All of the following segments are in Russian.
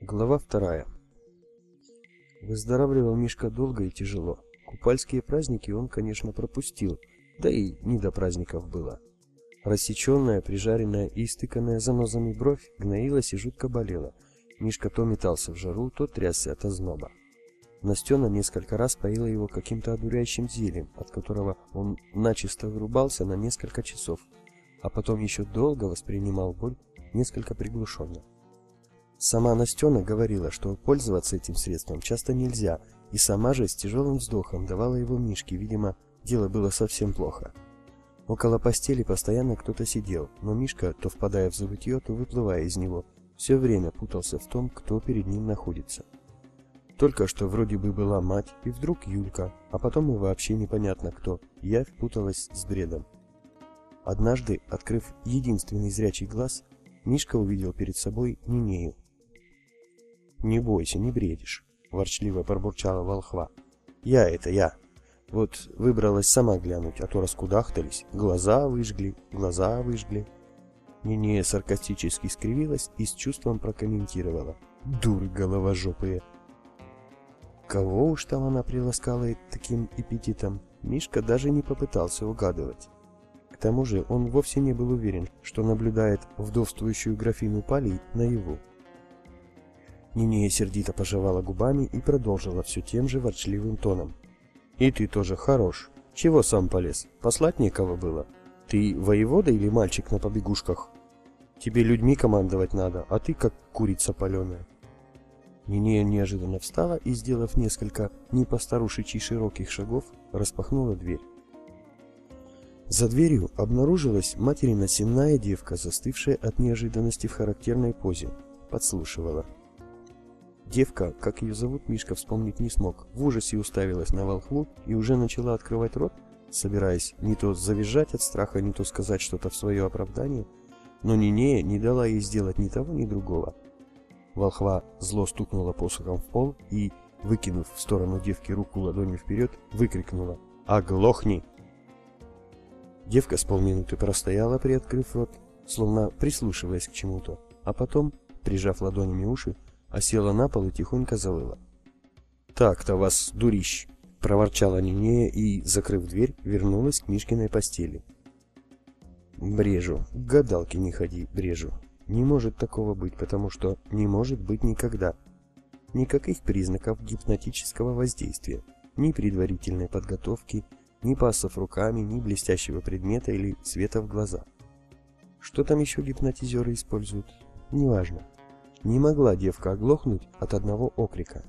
Глава вторая. Выздоравливал Мишка долго и тяжело. Купальские праздники он, конечно, пропустил, да и не до праздников было. Рассеченная, прижаренная и истыканная занозами бровь гноилась и жутко болела. Мишка то метался в жару, то трясся от озноба. Настена несколько раз поила его каким-то одуряющим зельем, от которого он начисто вырубался на несколько часов, а потом еще долго воспринимал боль несколько приглушенно. Сама Настена говорила, что пользоваться этим средством часто нельзя, и сама же с тяжелым вздохом давала его Мишке, видимо, дело было совсем плохо. Около постели постоянно кто-то сидел, но Мишка, то впадая в забытье, то выплывая из него, все время путался в том, кто перед ним находится. Только что вроде бы была мать, и вдруг Юлька, а потом и вообще непонятно кто. Я впуталась с бредом. Однажды, открыв единственный зрячий глаз, Мишка увидел перед собой Нинею. «Не бойся, не бредишь», — ворчливо пробурчала волхва. «Я это я. Вот выбралась сама глянуть, а то раскудахтались, глаза выжгли, глаза выжгли». Нинея саркастически скривилась и с чувством прокомментировала. «Дуры головожопые!» Кого уж там она приласкала таким эпитетом, Мишка даже не попытался угадывать. К тому же он вовсе не был уверен, что наблюдает вдовствующую графиню Палей наяву. Нинея сердито пожевала губами и продолжила все тем же ворчливым тоном. «И ты тоже хорош. Чего сам полез? Послать некого было? Ты воевода или мальчик на побегушках? Тебе людьми командовать надо, а ты как курица паленая. Нинея неожиданно встала и, сделав несколько не по старушечьи широких шагов, распахнула дверь. За дверью обнаружилась материна сенная девка, застывшая от неожиданности в характерной позе. Подслушивала. Девка, как ее зовут, Мишка вспомнить не смог. В ужасе уставилась на волхву и уже начала открывать рот, собираясь не то завизжать от страха, не то сказать что-то в свое оправдание, но Нинея не дала ей сделать ни того, ни другого. Волхва зло стукнула посохом в пол и, выкинув в сторону девки руку ладонью вперед, выкрикнула «Оглохни!». Девка с полминуты простояла, приоткрыв рот, словно прислушиваясь к чему-то, а потом, прижав ладонями уши, осела на пол и тихонько завыла. «Так-то вас, дурищ!» — проворчала Нинея и, закрыв дверь, вернулась к Мишкиной постели. «Брежу, к гадалке не ходи, брежу!» Не может такого быть, потому что не может быть никогда. Никаких признаков гипнотического воздействия, ни предварительной подготовки, ни пассов руками, ни блестящего предмета или света в глаза. Что там еще гипнотизеры используют? Неважно. Не могла девка оглохнуть от одного окрика.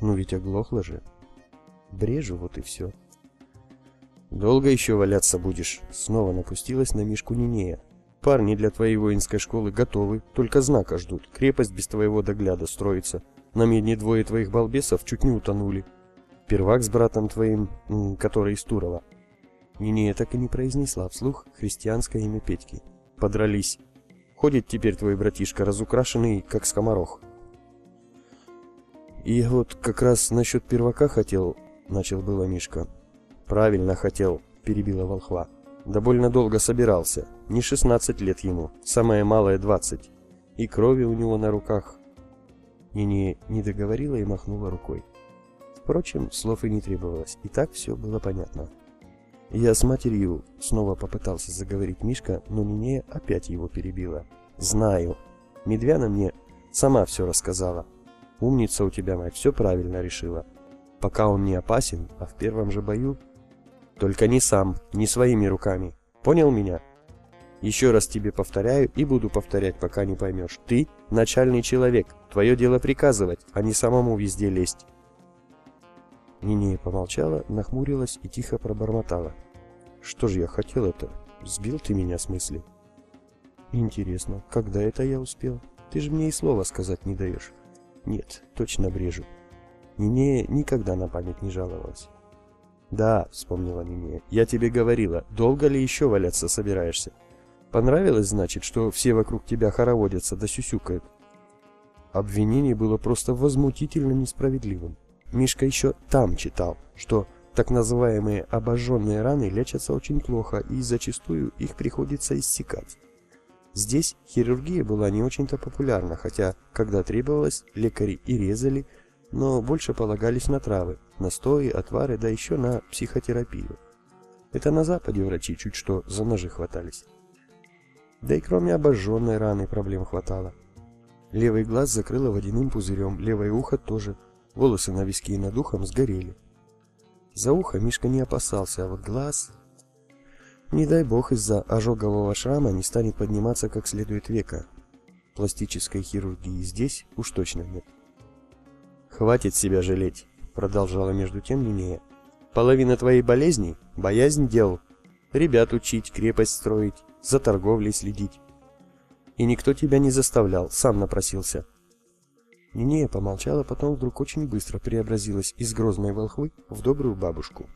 Ну ведь оглохла же. Брежу, вот и все. «Долго еще валяться будешь?» Снова напустилась на Мишку Нинея, Парни для твоей воинской школы готовы, только знака ждут. Крепость без твоего догляда строится. На медне двое твоих балбесов чуть не утонули. Первак с братом твоим, который из Турова. Нинея так и не произнесла вслух христианское имя Петьки. Подрались. Ходит теперь твой братишка разукрашенный, как скоморох. И вот как раз насчет первака хотел, начал было Мишка. Правильно хотел, перебила волхва. Да больно долго собирался. Не 16 лет ему, самое малое 20. И крови у него на руках. Нини не договорила и махнула рукой. Впрочем, слов и не требовалось, и так все было понятно. Я с матерью снова попытался заговорить Мишка, но Нинея опять его перебила. «Знаю. Медвяна мне сама все рассказала. Умница у тебя, мать, все правильно решила. Пока он не опасен, а в первом же бою только не сам, не своими руками. Понял меня? Еще раз тебе повторяю и буду повторять, пока не поймешь. Ты начальный человек. Твое дело приказывать, а не самому везде лезть. Нинея помолчала, нахмурилась и тихо пробормотала. Что же я хотел это? Сбил ты меня с мысли. Интересно, когда это я успел? Ты же мне и слова сказать не даешь. Нет, точно брежу. Нинея никогда на память не жаловалась. «Да», — вспомнила Нинея, — «я тебе говорила, долго ли еще валяться собираешься? Понравилось, значит, что все вокруг тебя хороводятся да сюсюкают?» Обвинение было просто возмутительно несправедливым. Мишка еще там читал, что так называемые обожженные раны лечатся очень плохо и зачастую их приходится иссекать. Здесь хирургия была не очень-то популярна, хотя, когда требовалось, лекари и резали, но больше полагались на травы, настои, отвары, да еще на психотерапию. Это на Западе врачи чуть что за ножи хватались. Да и кроме обожженной раны проблем хватало. Левый глаз закрыло водяным пузырем, левое ухо тоже. Волосы на виске и над ухом сгорели. За ухо Мишка не опасался, а вот глаз... Не дай бог из-за ожогового шрама не станет подниматься как следует века. Пластической хирургии здесь уж точно нет. «Хватит себя жалеть», — продолжала между тем Линея. «Половина твоей болезни — боязнь дел. Ребят учить, крепость строить, за торговлей следить. И никто тебя не заставлял, сам напросился». Нинея помолчала, потом вдруг очень быстро преобразилась из грозной волхвы в добрую бабушку.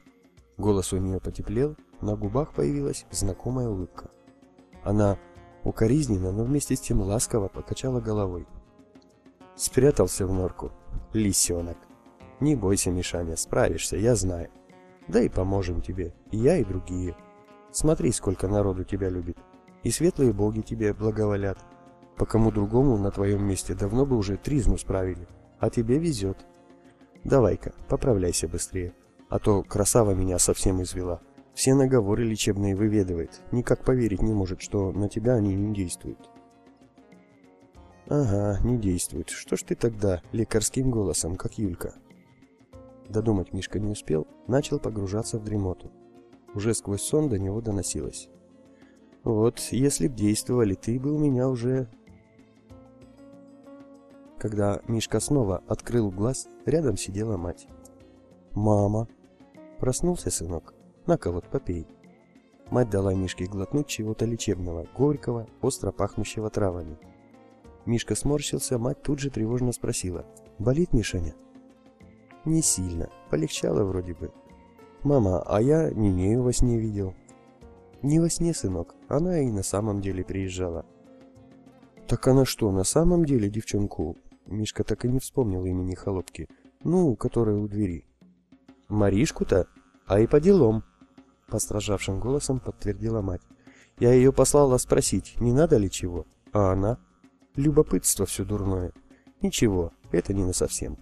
Голос у нее потеплел, на губах появилась знакомая улыбка. Она укоризненно, но вместе с тем ласково покачала головой. Спрятался в норку. Лисенок. Не бойся, Мишаня, справишься, я знаю. Да и поможем тебе, и я, и другие. Смотри, сколько народу тебя любит. И светлые боги тебе благоволят. По кому другому на твоем месте давно бы уже тризну справили. А тебе везет. Давай-ка, поправляйся быстрее. А то красава меня совсем извела. Все наговоры лечебные выведывает, никак поверить не может, что на тебя они не действуют. Ага, не действуют. Что ж ты тогда лекарским голосом, как Юлька? Додумать Мишка не успел, начал погружаться в дремоту. Уже сквозь сон до него доносилось. Вот, если б действовали, ты бы у меня уже... Когда Мишка снова открыл глаз, рядом сидела мать. «Мама!» Проснулся сынок. На-ка вот, попей. Мать дала Мишке глотнуть чего-то лечебного, горького, остро пахнущего травами. Мишка сморщился, мать тут же тревожно спросила. «Болит, Мишаня?» «Не сильно. Полегчало вроде бы». «Мама, а я Нинею во сне видел». «Не во сне, сынок. Она и на самом деле приезжала». «Так она что, на самом деле девчонку?» Мишка так и не вспомнил имени холопки. «Ну, которая у двери». «Маришку-то? А и по делам», Постражавшим голосом подтвердила мать. Я ее послала спросить, не надо ли чего, а она... Любопытство все дурное. Ничего, это не на совсем.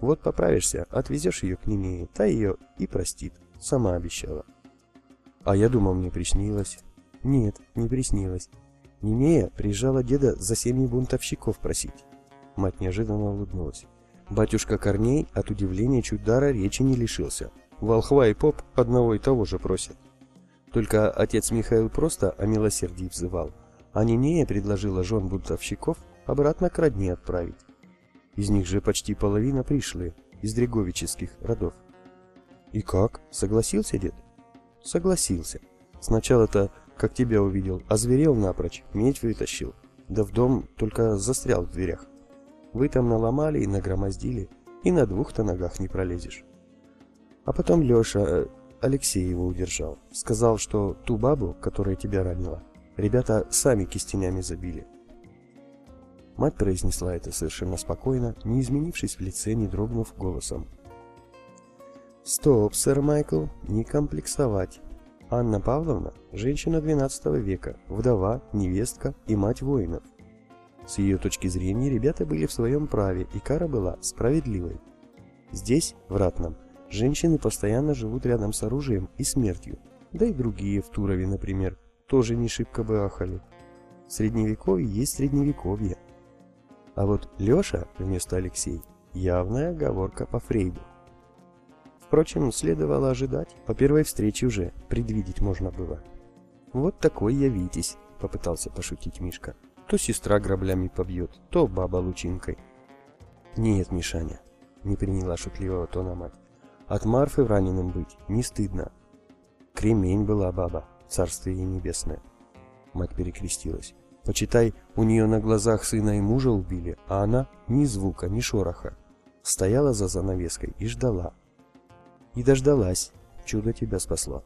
Вот поправишься, отвезешь ее к Нинее, та ее и простит. Сама обещала. А я думал, мне приснилось. Нет, не приснилось. Нинея приезжала деда за семьи бунтовщиков просить. Мать неожиданно улыбнулась. Батюшка Корней от удивления чуть дара речи не лишился. Волхва и поп одного и того же просят. Только отец Михаил просто о милосердии взывал, а Нинея предложила жен бунтовщиков обратно к родне отправить. Из них же почти половина пришли, из дреговических родов. И как? Согласился дед? Согласился. Сначала-то, как тебя увидел, озверел напрочь, медь вытащил, да в дом только застрял в дверях. Вы там наломали и нагромоздили, и на двух-то ногах не пролезешь. А потом Леша, э, Алексей его удержал. Сказал, что ту бабу, которая тебя ранила, ребята сами кистенями забили. Мать произнесла это совершенно спокойно, не изменившись в лице, не дрогнув голосом. «Стоп, сэр Майкл, не комплексовать. Анна Павловна – женщина XII века, вдова, невестка и мать воинов. С ее точки зрения ребята были в своем праве, и кара была справедливой. Здесь, в Ратном, Женщины постоянно живут рядом с оружием и смертью. Да и другие в Турове, например, тоже не шибко бы ахали. Средневековье есть средневековье. А вот Леша вместо Алексей явная оговорка по Фрейду. Впрочем, следовало ожидать, по первой встрече уже предвидеть можно было. «Вот такой я Витязь», — попытался пошутить Мишка. «То сестра граблями побьет, то баба лучинкой». «Нет, Мишаня», — не приняла шутливого тона мать. От Марфы в раненом быть не стыдно. Кремень была баба, царствие ей небесное. Мать перекрестилась. Почитай, у нее на глазах сына и мужа убили, а она ни звука, ни шороха. Стояла за занавеской и ждала. И дождалась. Чудо тебя спасло.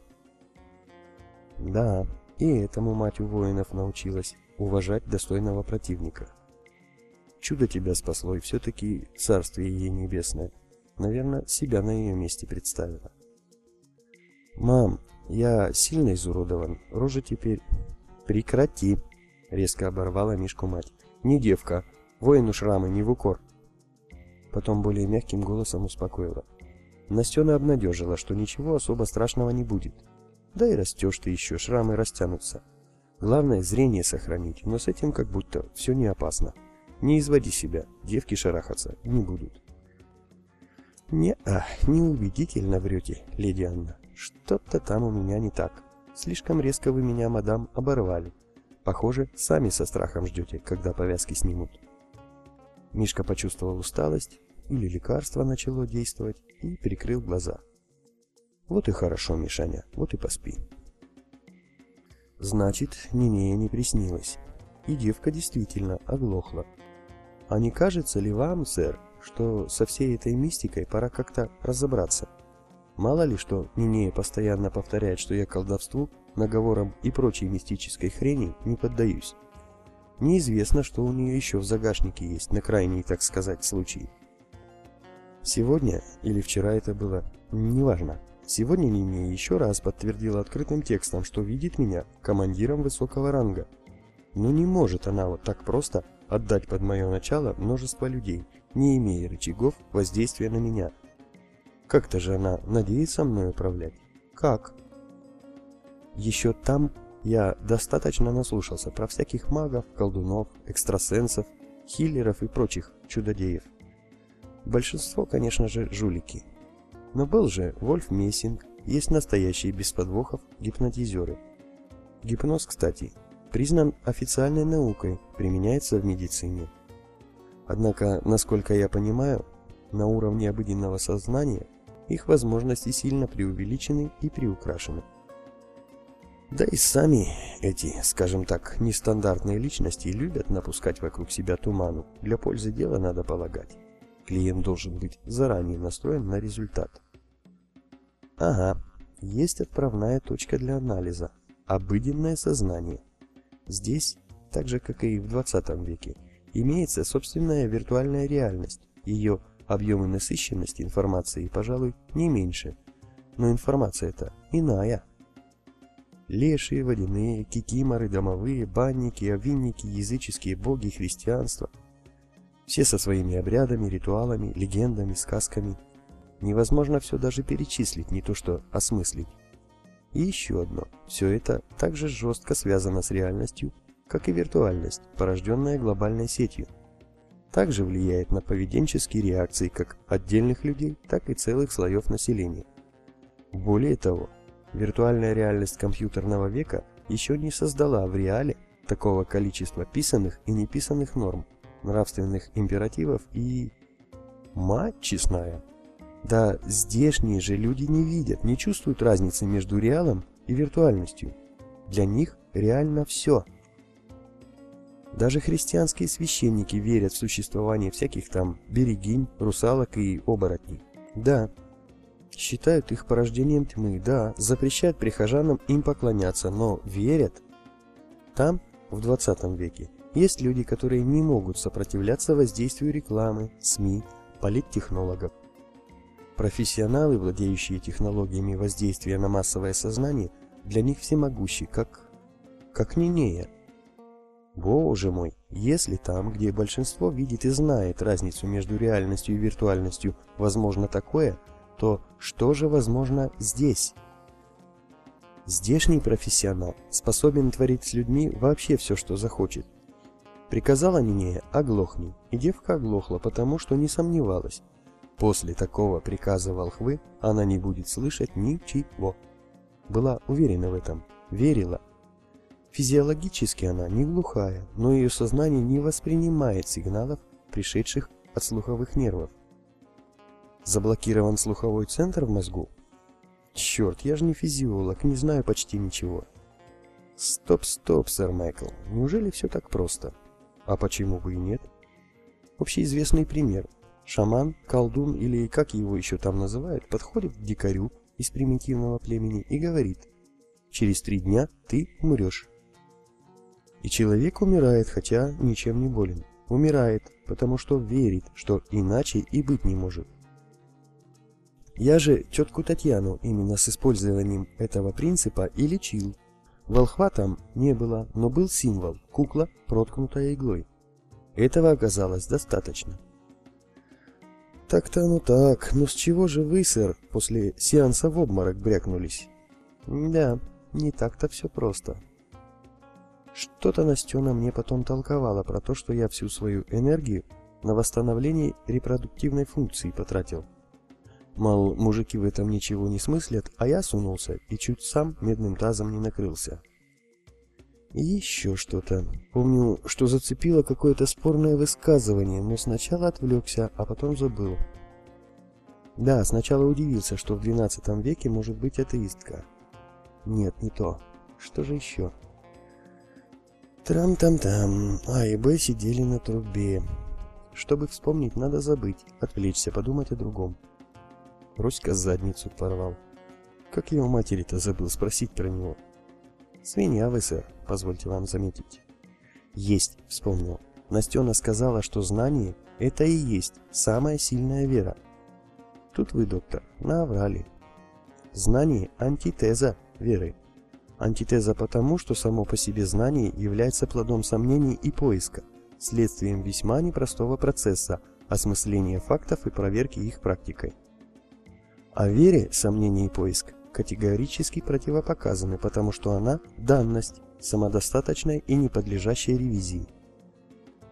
Да, и этому мать у воинов научилась уважать достойного противника. Чудо тебя спасло, и все-таки царствие ей небесное. Наверное, себя на ее месте представила. «Мам, я сильно изуродован. Рожа теперь...» «Прекрати!» резко оборвала Мишку мать. «Не девка, воину шрамы, не в укор». Потом более мягким голосом успокоила. Настена обнадежила, что ничего особо страшного не будет. Да и растешь ты еще, шрамы растянутся. Главное зрение сохранить, но с этим как будто все не опасно. Не изводи себя, девки шарахаться не будут. Не-а, неубедительно врете, леди Анна. Что-то там у меня не так. Слишком резко вы меня, мадам, оборвали. Похоже, сами со страхом ждете, когда повязки снимут. Мишка почувствовал усталость, или лекарство начало действовать, и прикрыл глаза. Вот и хорошо, Мишаня, вот и поспи. Значит, Нинея не приснилась, и девка действительно оглохла. А не кажется ли вам, сэр, что со всей этой мистикой пора как-то разобраться? Мало ли, что Нинея постоянно повторяет, что я колдовству, наговорам и прочей мистической хрени не поддаюсь. Неизвестно, что у нее еще в загашнике есть на крайний, так сказать, случай. Сегодня или вчера это было, неважно. Сегодня Нинея еще раз подтвердила открытым текстом, что видит меня командиром высокого ранга. Но не может она вот так просто отдать под мое начало множество людей, не имея рычагов воздействия на меня. Как-то же она надеется мной управлять. Как? Еще там я достаточно наслушался про всяких магов, колдунов, экстрасенсов, хиллеров и прочих чудодеев. Большинство, конечно же, жулики. Но был же Вольф Мессинг, есть настоящие без подвохов гипнотизеры. Гипноз, кстати, признан официальной наукой, применяется в медицине. Однако, насколько я понимаю, на уровне обыденного сознания их возможности сильно преувеличены и приукрашены. Да и сами эти, скажем так, нестандартные личности любят напускать вокруг себя туману. Для пользы дела надо полагать. Клиент должен быть заранее настроен на результат. Ага, есть отправная точка для анализа. Обыденное сознание. Здесь, так же как и в 20 веке, имеется собственная виртуальная реальность. Ее объемы насыщенности информации, пожалуй, не меньше. Но информация это иная. Лешие, водяные, кикиморы, домовые, банники, овинники, языческие боги, христианство. Все со своими обрядами, ритуалами, легендами, сказками. Невозможно все даже перечислить, не то что осмыслить. И еще одно. Все это также жестко связано с реальностью, как и виртуальность, порожденная глобальной сетью также влияет на поведенческие реакции как отдельных людей, так и целых слоев населения. Более того, виртуальная реальность компьютерного века еще не создала в реале такого количества писанных и неписанных норм, нравственных императивов и... Мать честная! Да здешние же люди не видят, не чувствуют разницы между реалом и виртуальностью. Для них реально все – даже христианские священники верят в существование всяких там берегинь, русалок и оборотней. Да, считают их порождением тьмы, да, запрещают прихожанам им поклоняться, но верят. Там, в 20 веке, есть люди, которые не могут сопротивляться воздействию рекламы, СМИ, политтехнологов. Профессионалы, владеющие технологиями воздействия на массовое сознание, для них всемогущи, как... как Нинея. Боже мой, если там, где большинство видит и знает разницу между реальностью и виртуальностью, возможно такое, то что же возможно здесь? Здешний профессионал способен творить с людьми вообще все, что захочет. Приказала Нинея «оглохни», и девка оглохла, потому что не сомневалась. После такого приказа волхвы она не будет слышать ничего. Была уверена в этом, верила, Физиологически она не глухая, но ее сознание не воспринимает сигналов, пришедших от слуховых нервов. Заблокирован слуховой центр в мозгу? Черт, я же не физиолог, не знаю почти ничего. Стоп, стоп, сэр Майкл, неужели все так просто? А почему бы и нет? Общеизвестный пример. Шаман, колдун или как его еще там называют, подходит к дикарю из примитивного племени и говорит, через три дня ты умрешь. И человек умирает, хотя ничем не болен. Умирает, потому что верит, что иначе и быть не может. Я же тетку Татьяну именно с использованием этого принципа и лечил. Волхва там не было, но был символ – кукла, проткнутая иглой. Этого оказалось достаточно. Так-то ну так, но с чего же вы, сэр, после сеанса в обморок брякнулись? Да, не так-то все просто. Что-то Настена мне потом толковала про то, что я всю свою энергию на восстановление репродуктивной функции потратил. Мол, мужики в этом ничего не смыслят, а я сунулся и чуть сам медным тазом не накрылся. Еще что-то. Помню, что зацепило какое-то спорное высказывание, но сначала отвлекся, а потом забыл. Да, сначала удивился, что в 12 веке может быть атеистка. Нет, не то. Что же еще? Трам-там-там. А и Б сидели на трубе. Чтобы вспомнить, надо забыть, отвлечься, подумать о другом. Роська задницу порвал. Как его матери-то забыл спросить про него. Свинья вы, сэр, позвольте вам заметить. Есть, вспомнил. Настена сказала, что знание – это и есть самая сильная вера. Тут вы, доктор, наврали. Знание – антитеза веры. Антитеза потому, что само по себе знание является плодом сомнений и поиска, следствием весьма непростого процесса осмысления фактов и проверки их практикой. О вере сомнение и поиск категорически противопоказаны, потому что она – данность, самодостаточная и не подлежащая ревизии.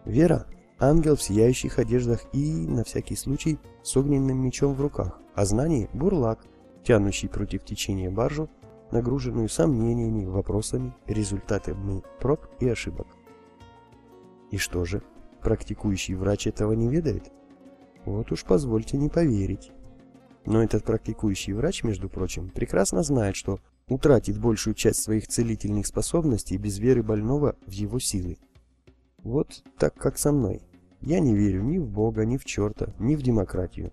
Вера – ангел в сияющих одеждах и, на всякий случай, с огненным мечом в руках, а знание – бурлак, тянущий против течения баржу, нагруженную сомнениями, вопросами, результатами проб и ошибок. И что же, практикующий врач этого не ведает? Вот уж позвольте не поверить. Но этот практикующий врач, между прочим, прекрасно знает, что утратит большую часть своих целительных способностей без веры больного в его силы. Вот так как со мной. Я не верю ни в Бога, ни в черта, ни в демократию.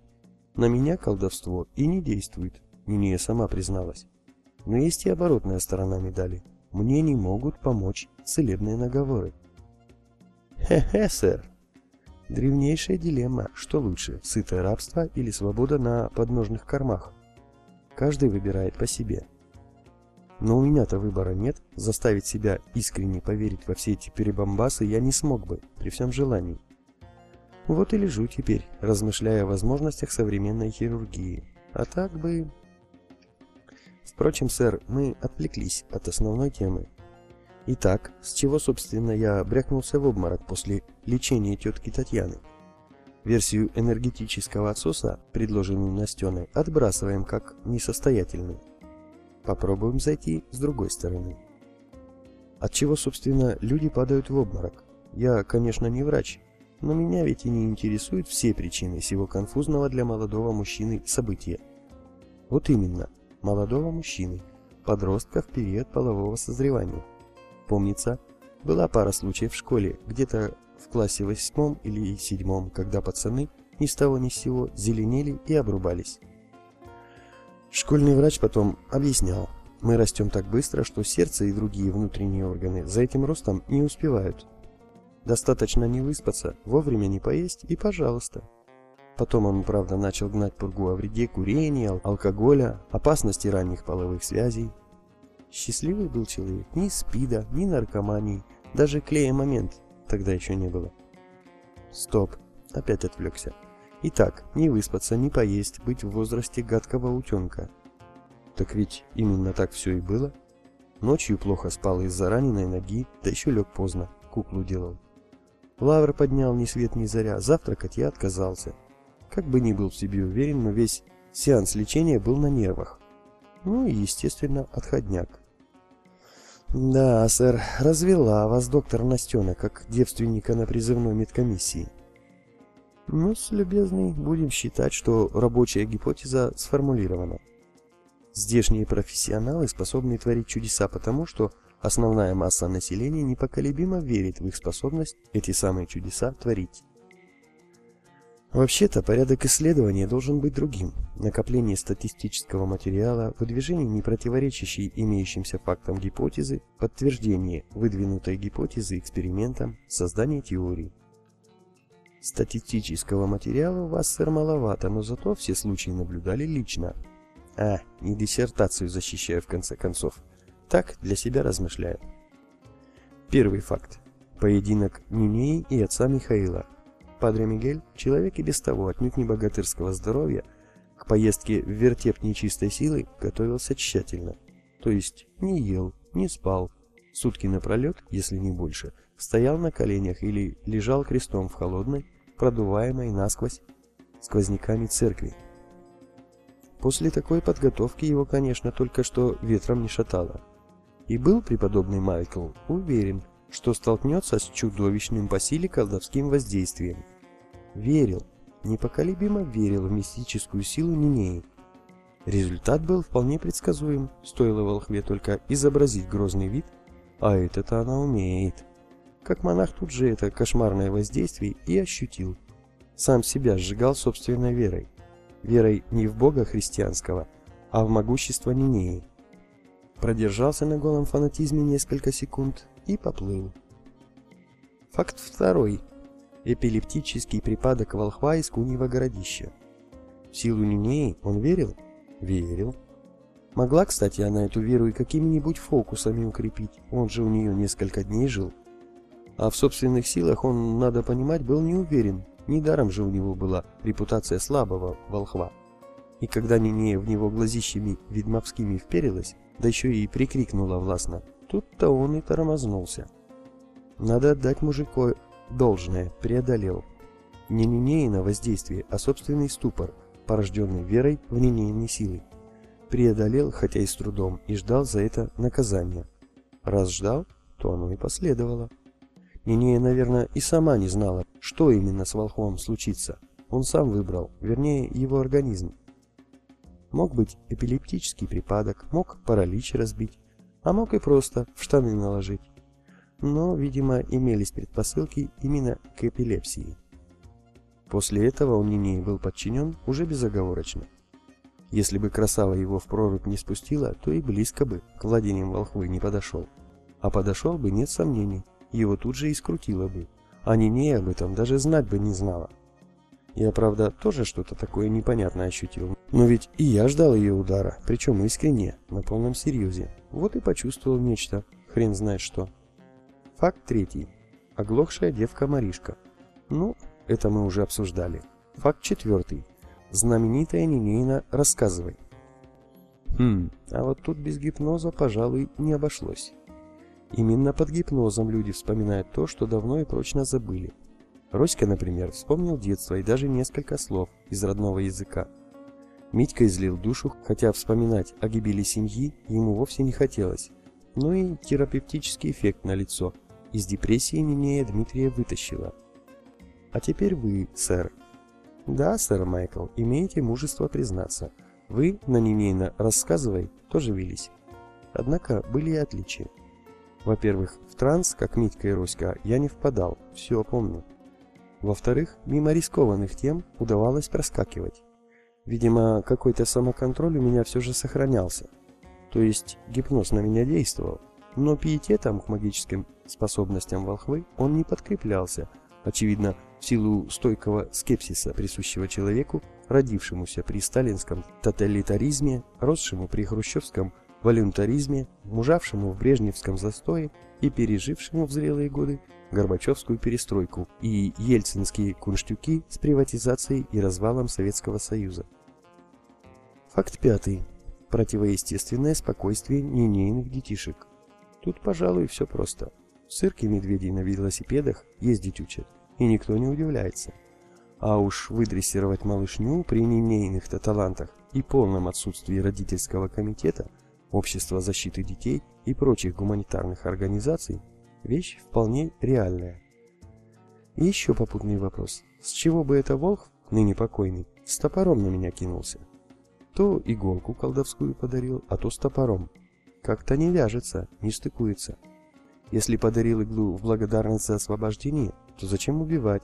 На меня колдовство и не действует, Ниния сама призналась. Но есть и оборотная сторона медали. Мне не могут помочь целебные наговоры. Хе-хе, сэр, Древнейшая дилемма, что лучше, сытое рабство или свобода на подножных кормах? Каждый выбирает по себе. Но у меня-то выбора нет, заставить себя искренне поверить во все эти перебомбасы я не смог бы, при всем желании. Вот и лежу теперь, размышляя о возможностях современной хирургии. А так бы... Впрочем, сэр, мы отвлеклись от основной темы. Итак, с чего, собственно, я брякнулся в обморок после лечения тетки Татьяны? Версию энергетического отсоса, предложенную Настеной, отбрасываем как несостоятельную. Попробуем зайти с другой стороны. От чего, собственно, люди падают в обморок? Я, конечно, не врач, но меня ведь и не интересуют все причины сего конфузного для молодого мужчины события. Вот именно, молодого мужчины, подростка в период полового созревания. Помнится, была пара случаев в школе, где-то в классе восьмом или седьмом, когда пацаны ни с того ни с сего зеленели и обрубались. Школьный врач потом объяснял, мы растем так быстро, что сердце и другие внутренние органы за этим ростом не успевают. Достаточно не выспаться, вовремя не поесть и пожалуйста. Потом он, правда, начал гнать пургу о вреде курения, алкоголя, опасности ранних половых связей, Счастливый был человек. Ни спида, ни наркомании, даже клея момент тогда еще не было. Стоп, опять отвлекся. Итак, не выспаться, не поесть, быть в возрасте гадкого утенка. Так ведь именно так все и было. Ночью плохо спал из-за раненой ноги, да еще лег поздно, куклу делал. Лавр поднял ни свет ни заря, завтракать я отказался. Как бы ни был в себе уверен, но весь сеанс лечения был на нервах. Ну и, естественно, отходняк. Да, сэр, развела вас доктор Настена, как девственника на призывной медкомиссии. Ну, с любезный, будем считать, что рабочая гипотеза сформулирована. Здешние профессионалы способны творить чудеса потому, что основная масса населения непоколебимо верит в их способность эти самые чудеса творить. Вообще-то порядок исследования должен быть другим. Накопление статистического материала, выдвижение не противоречащей имеющимся фактам гипотезы, подтверждение выдвинутой гипотезы экспериментом, создание теории. Статистического материала у вас, сэр, маловато, но зато все случаи наблюдали лично. А, не диссертацию защищаю в конце концов. Так для себя размышляю. Первый факт. Поединок Нинеи и отца Михаила. Падре Мигель, человек и без того отнюдь не богатырского здоровья, к поездке в вертеп нечистой силы готовился тщательно. То есть не ел, не спал, сутки напролет, если не больше, стоял на коленях или лежал крестом в холодной, продуваемой насквозь сквозняками церкви. После такой подготовки его, конечно, только что ветром не шатало. И был преподобный Майкл уверен, что столкнется с чудовищным по силе колдовским воздействием. Верил, непоколебимо верил в мистическую силу Нинеи. Результат был вполне предсказуем, стоило волхве только изобразить грозный вид, а это-то она умеет. Как монах тут же это кошмарное воздействие и ощутил. Сам себя сжигал собственной верой. Верой не в бога христианского, а в могущество Нинеи. Продержался на голом фанатизме несколько секунд и поплыл. Факт второй эпилептический припадок волхва из Куньего городища. В силу Нинеи он верил? Верил. Могла, кстати, она эту веру и какими-нибудь фокусами укрепить, он же у нее несколько дней жил. А в собственных силах он, надо понимать, был не уверен, недаром же у него была репутация слабого волхва. И когда Нинея в него глазищами ведьмовскими вперилась, да еще и прикрикнула властно, тут-то он и тормознулся. Надо отдать мужику должное преодолел. Не Нинеина воздействие, а собственный ступор, порожденный верой в нинейные силы. Преодолел, хотя и с трудом, и ждал за это наказания. Раз ждал, то оно и последовало. Нинея, наверное, и сама не знала, что именно с волхвом случится. Он сам выбрал, вернее, его организм. Мог быть эпилептический припадок, мог паралич разбить, а мог и просто в штаны наложить но, видимо, имелись предпосылки именно к эпилепсии. После этого он Ниней был подчинен уже безоговорочно. Если бы красава его в прорубь не спустила, то и близко бы к владениям волхвы не подошел. А подошел бы, нет сомнений, его тут же и скрутило бы. А Ниней об этом даже знать бы не знала. Я, правда, тоже что-то такое непонятное ощутил. Но ведь и я ждал ее удара, причем искренне, на полном серьезе. Вот и почувствовал нечто, хрен знает что. Факт третий. Оглохшая девка Маришка. Ну, это мы уже обсуждали. Факт четвертый. Знаменитая Нинейна «Рассказывай». Хм, а вот тут без гипноза, пожалуй, не обошлось. Именно под гипнозом люди вспоминают то, что давно и прочно забыли. Роська, например, вспомнил детство и даже несколько слов из родного языка. Митька излил душу, хотя вспоминать о гибели семьи ему вовсе не хотелось. Ну и терапевтический эффект на лицо – из депрессии Нинея Дмитрия вытащила. А теперь вы, сэр. Да, сэр Майкл, имеете мужество признаться. Вы на Нинейна рассказывай тоже велись. Однако были и отличия. Во-первых, в транс, как Митька и Роська, я не впадал, все помню. Во-вторых, мимо рискованных тем удавалось проскакивать. Видимо, какой-то самоконтроль у меня все же сохранялся. То есть гипноз на меня действовал, но пиететом к магическим способностям волхвы он не подкреплялся, очевидно, в силу стойкого скепсиса, присущего человеку, родившемуся при сталинском тоталитаризме, росшему при хрущевском волюнтаризме, мужавшему в брежневском застое и пережившему в зрелые годы Горбачевскую перестройку и ельцинские кунштюки с приватизацией и развалом Советского Союза. Факт пятый. Противоестественное спокойствие ненейных детишек. Тут, пожалуй, все просто. В цирке медведей на велосипедах ездить учат, и никто не удивляется. А уж выдрессировать малышню при ненейных-то талантах и полном отсутствии родительского комитета, общества защиты детей и прочих гуманитарных организаций – вещь вполне реальная. И еще попутный вопрос. С чего бы это Волх, ныне покойный, с топором на меня кинулся? То иголку колдовскую подарил, а то с топором. Как-то не вяжется, не стыкуется. Если подарил иглу в благодарность за освобождение, то зачем убивать?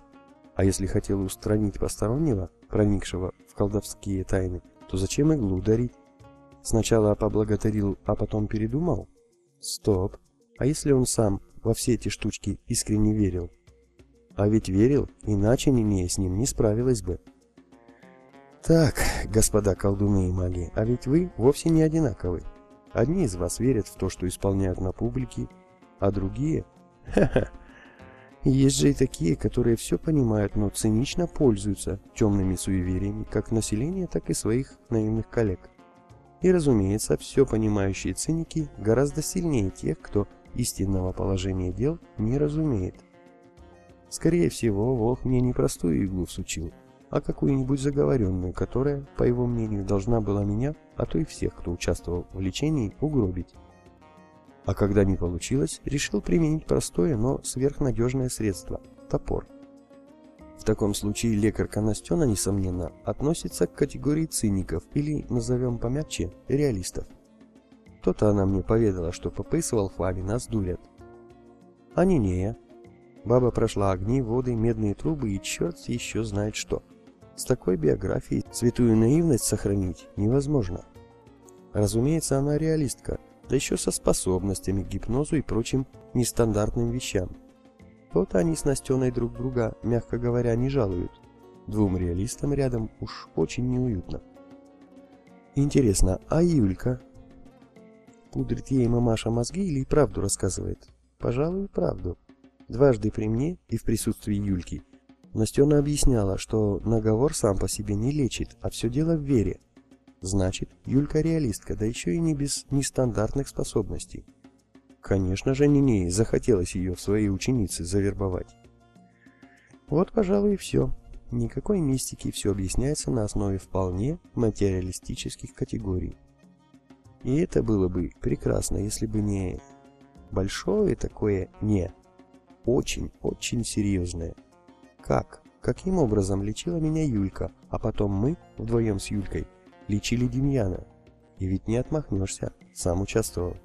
А если хотел устранить постороннего, проникшего в колдовские тайны, то зачем иглу дарить? Сначала поблагодарил, а потом передумал? Стоп. А если он сам во все эти штучки искренне верил? А ведь верил, иначе Нинея с ним не справилась бы. Так, господа колдуны и маги, а ведь вы вовсе не одинаковы. Одни из вас верят в то, что исполняют на публике, а другие... Ха-ха! Есть же и такие, которые все понимают, но цинично пользуются темными суевериями как населения, так и своих наивных коллег. И, разумеется, все понимающие циники гораздо сильнее тех, кто истинного положения дел не разумеет. Скорее всего, Волх мне не простую иглу всучил, а какую-нибудь заговоренную, которая, по его мнению, должна была меня, а то и всех, кто участвовал в лечении, угробить. А когда не получилось, решил применить простое, но сверхнадежное средство – топор. В таком случае лекарка Настена, несомненно, относится к категории циников или, назовем помягче, реалистов. То-то она мне поведала, что попы с волхвами нас дурят. А Нинея? Баба прошла огни, воды, медные трубы и черт еще знает что. С такой биографией святую наивность сохранить невозможно. Разумеется, она реалистка, да еще со способностями к гипнозу и прочим нестандартным вещам. Вот они с Настеной друг друга, мягко говоря, не жалуют. Двум реалистам рядом уж очень неуютно. Интересно, а Юлька? Пудрит ей мамаша мозги или правду рассказывает? Пожалуй, правду. Дважды при мне и в присутствии Юльки Настена объясняла, что наговор сам по себе не лечит, а все дело в вере. Значит, Юлька реалистка, да еще и не без нестандартных способностей. Конечно же, Нинее захотелось ее в свои ученицы завербовать. Вот, пожалуй, и все. Никакой мистики, все объясняется на основе вполне материалистических категорий. И это было бы прекрасно, если бы не большое такое «не», очень-очень серьезное. Как? Каким образом лечила меня Юлька, а потом мы, вдвоем с Юлькой, лечили Демьяна? И ведь не отмахнешься, сам участвовал.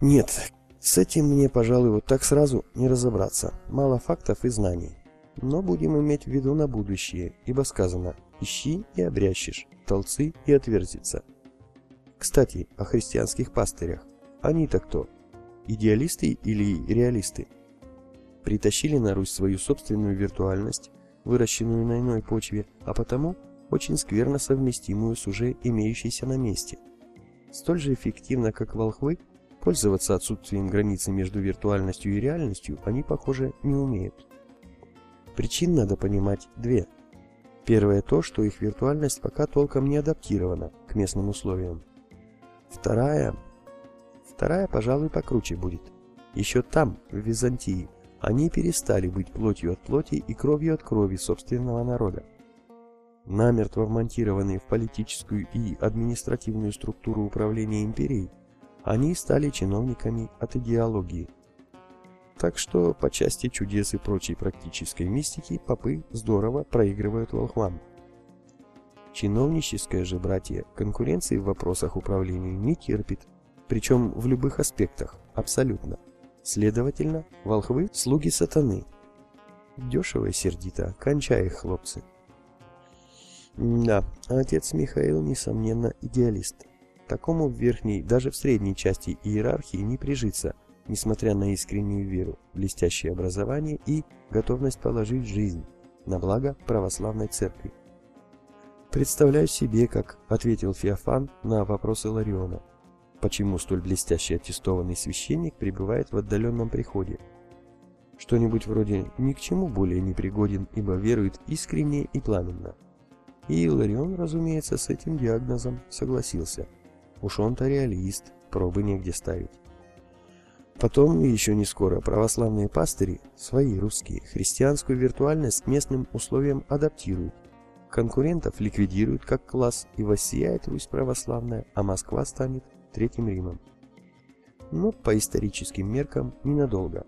Нет, с этим мне, пожалуй, вот так сразу не разобраться. Мало фактов и знаний. Но будем иметь в виду на будущее, ибо сказано «ищи и обрящешь, толцы и отверзится». Кстати, о христианских пастырях. Они-то кто? Идеалисты или реалисты? Притащили на Русь свою собственную виртуальность, выращенную на иной почве, а потому очень скверно совместимую с уже имеющейся на месте. Столь же эффективно, как волхвы, Пользоваться отсутствием границы между виртуальностью и реальностью они, похоже, не умеют. Причин надо понимать две. Первое то, что их виртуальность пока толком не адаптирована к местным условиям. Вторая... Вторая, пожалуй, покруче будет. Еще там, в Византии, они перестали быть плотью от плоти и кровью от крови собственного народа. Намертво вмонтированные в политическую и административную структуру управления империей, они стали чиновниками от идеологии. Так что по части чудес и прочей практической мистики попы здорово проигрывают волхвам. Чиновническое же братье конкуренции в вопросах управления не терпит, причем в любых аспектах, абсолютно. Следовательно, волхвы – слуги сатаны. Дешево и сердито, кончай их, хлопцы. Да, отец Михаил, несомненно, идеалист. Такому в верхней, даже в средней части иерархии не прижиться, несмотря на искреннюю веру, блестящее образование и готовность положить жизнь на благо православной церкви. Представляю себе, как ответил Феофан на вопросы Лариона. Почему столь блестящий аттестованный священник пребывает в отдаленном приходе? Что-нибудь вроде «ни к чему более не пригоден, ибо верует искренне и пламенно». И Иларион, разумеется, с этим диагнозом согласился. Уж он-то реалист, пробы негде ставить. Потом, еще не скоро, православные пастыри, свои русские, христианскую виртуальность к местным условиям адаптируют. Конкурентов ликвидируют как класс и воссияет Русь православная, а Москва станет Третьим Римом. Но по историческим меркам ненадолго.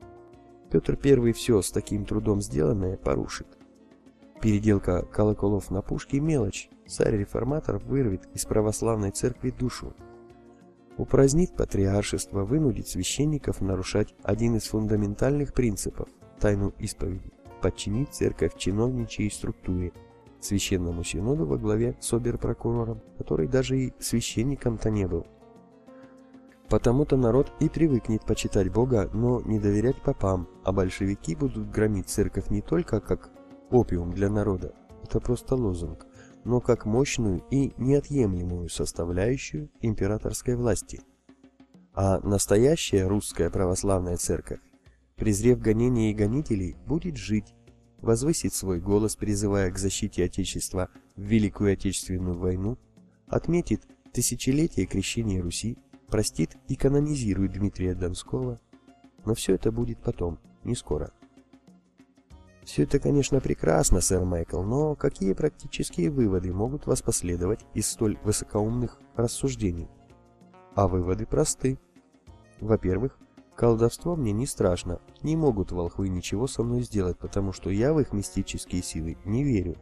Петр I все с таким трудом сделанное порушит. Переделка колоколов на пушки – мелочь, царь-реформатор вырвет из православной церкви душу. Упразднит патриаршество, вынудит священников нарушать один из фундаментальных принципов – тайну исповеди, подчинить церковь чиновничьей структуре, священному синоду во главе с оберпрокурором, который даже и священником-то не был. Потому-то народ и привыкнет почитать Бога, но не доверять попам, а большевики будут громить церковь не только как опиум для народа, это просто лозунг, но как мощную и неотъемлемую составляющую императорской власти. А настоящая русская православная церковь, презрев гонения и гонителей, будет жить, возвысит свой голос, призывая к защите Отечества в Великую Отечественную войну, отметит тысячелетие крещения Руси, простит и канонизирует Дмитрия Донского, но все это будет потом, не скоро. Все это, конечно, прекрасно, сэр Майкл, но какие практические выводы могут вас последовать из столь высокоумных рассуждений? А выводы просты. Во-первых, колдовство мне не страшно, не могут волхвы ничего со мной сделать, потому что я в их мистические силы не верю.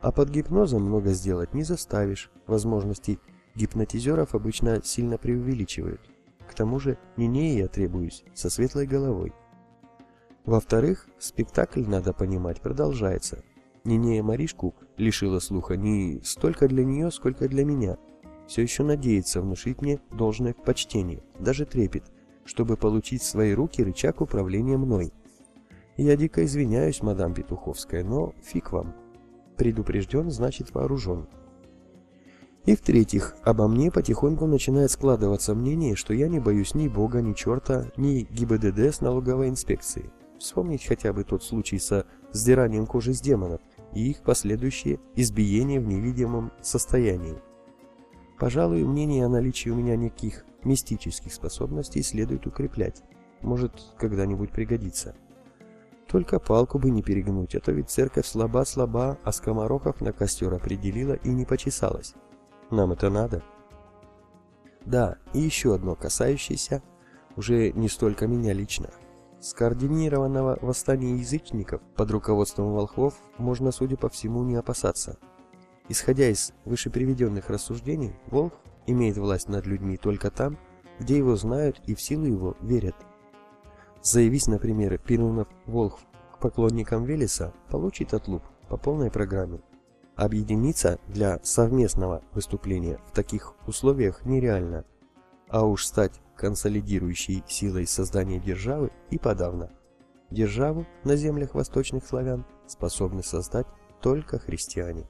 А под гипнозом много сделать не заставишь, возможности гипнотизеров обычно сильно преувеличивают. К тому же Нинея я требуюсь со светлой головой. Во-вторых, спектакль, надо понимать, продолжается. Нинея Маришку лишила слуха не столько для нее, сколько для меня. Все еще надеется внушить мне должное почтение, даже трепет, чтобы получить в свои руки рычаг управления мной. Я дико извиняюсь, мадам Петуховская, но фиг вам. Предупрежден, значит вооружен. И в-третьих, обо мне потихоньку начинает складываться мнение, что я не боюсь ни бога, ни черта, ни ГИБДД с налоговой инспекцией. Вспомнить хотя бы тот случай со сдиранием кожи с демонов и их последующее избиение в невидимом состоянии. Пожалуй, мнение о наличии у меня неких мистических способностей следует укреплять. Может, когда-нибудь пригодится. Только палку бы не перегнуть, а то ведь церковь слаба-слаба, а скоморохов на костер определила и не почесалась. Нам это надо. Да, и еще одно касающееся уже не столько меня лично. Скоординированного восстания язычников под руководством волхвов можно, судя по всему, не опасаться. Исходя из вышеприведенных рассуждений, волх имеет власть над людьми только там, где его знают и в силу его верят. Заявись, например, Перунов Волхв к поклонникам Велеса, получит отлуп по полной программе. Объединиться для совместного выступления в таких условиях нереально, а уж стать консолидирующей силой создания державы и подавно. Державу на землях восточных славян способны создать только христиане.